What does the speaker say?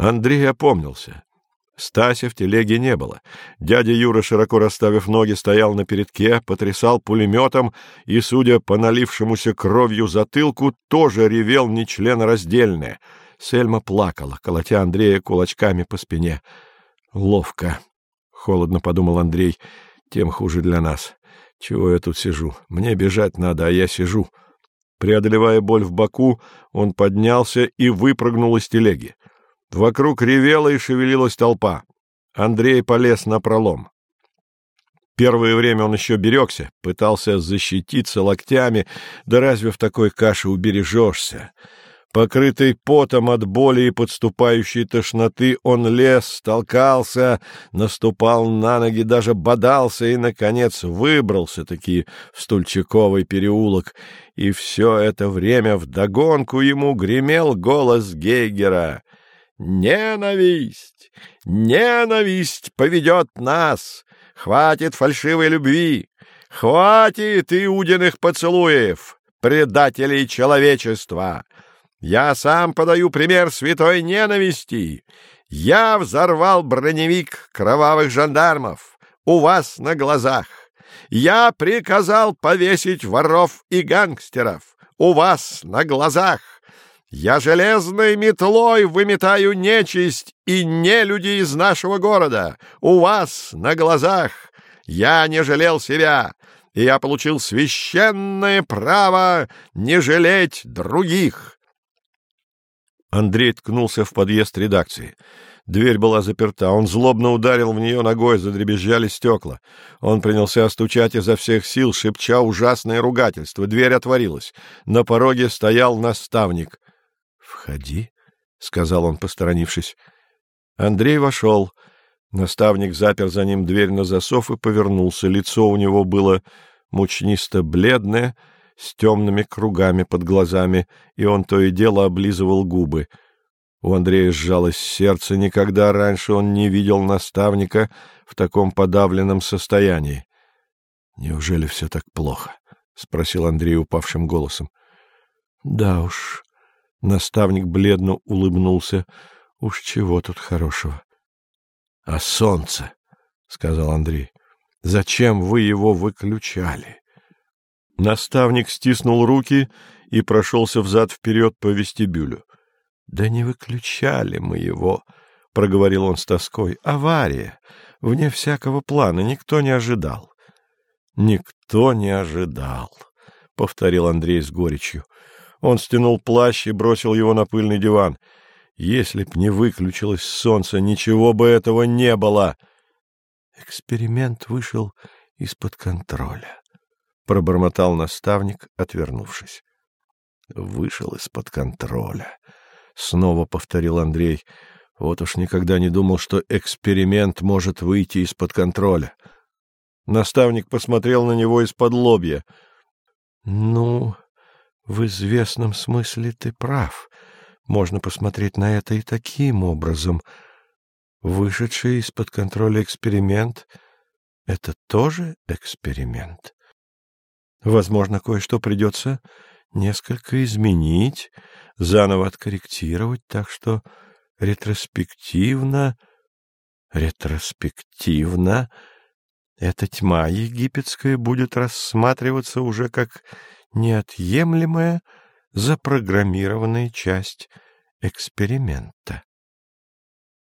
Андрей опомнился. Стася в телеге не было. Дядя Юра, широко расставив ноги, стоял на передке, потрясал пулеметом и, судя по налившемуся кровью затылку, тоже ревел нечленораздельное. Сельма плакала, колотя Андрея кулачками по спине. «Ловко», — холодно подумал Андрей, — «тем хуже для нас. Чего я тут сижу? Мне бежать надо, а я сижу». Преодолевая боль в боку, он поднялся и выпрыгнул из телеги. Вокруг ревела и шевелилась толпа. Андрей полез на пролом. Первое время он еще берегся, пытался защититься локтями, да разве в такой каше убережешься? Покрытый потом от боли и подступающей тошноты, он лез, толкался, наступал на ноги, даже бодался и, наконец, выбрался-таки в Стульчаковый переулок. И все это время вдогонку ему гремел голос Гейгера — Ненависть, ненависть поведет нас. Хватит фальшивой любви, хватит иудиных поцелуев, предателей человечества. Я сам подаю пример святой ненависти. Я взорвал броневик кровавых жандармов у вас на глазах. Я приказал повесить воров и гангстеров у вас на глазах. Я железной метлой выметаю нечисть и нелюди из нашего города. У вас на глазах. Я не жалел себя, и я получил священное право не жалеть других. Андрей ткнулся в подъезд редакции. Дверь была заперта. Он злобно ударил в нее ногой, задребезжали стекла. Он принялся стучать изо всех сил, шепча ужасное ругательство. Дверь отворилась. На пороге стоял наставник — Входи, — сказал он, посторонившись. Андрей вошел. Наставник запер за ним дверь на засов и повернулся. Лицо у него было мучнисто-бледное, с темными кругами под глазами, и он то и дело облизывал губы. У Андрея сжалось сердце, никогда раньше он не видел наставника в таком подавленном состоянии. — Неужели все так плохо? — спросил Андрей упавшим голосом. — Да уж, Наставник бледно улыбнулся. Уж чего тут хорошего. — А солнце, — сказал Андрей, — зачем вы его выключали? Наставник стиснул руки и прошелся взад-вперед по вестибюлю. — Да не выключали мы его, — проговорил он с тоской. — Авария. Вне всякого плана. Никто не ожидал. — Никто не ожидал, — повторил Андрей с горечью. Он стянул плащ и бросил его на пыльный диван. Если б не выключилось солнце, ничего бы этого не было. Эксперимент вышел из-под контроля, — пробормотал наставник, отвернувшись. Вышел из-под контроля. Снова повторил Андрей. Вот уж никогда не думал, что эксперимент может выйти из-под контроля. Наставник посмотрел на него из-под лобья. — Ну, в известном смысле ты прав. Можно посмотреть на это и таким образом. Вышедший из-под контроля эксперимент — это тоже эксперимент. Возможно, кое-что придется несколько изменить, заново откорректировать, так что ретроспективно... Ретроспективно эта тьма египетская будет рассматриваться уже как неотъемлемая запрограммированная часть эксперимента.